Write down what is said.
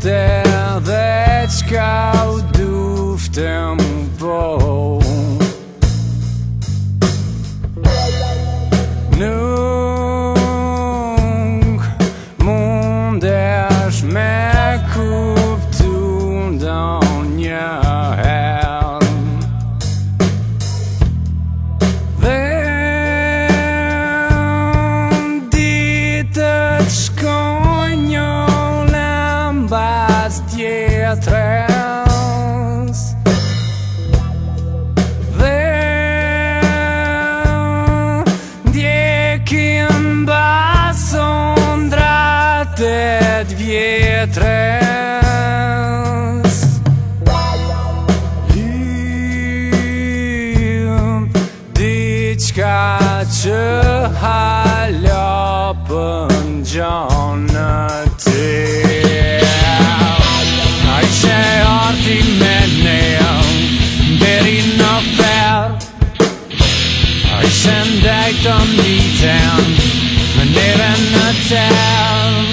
Tell that scout do trencë i diçka që halopën që në të të a i se horti në fel i se ndajtë në një të me neve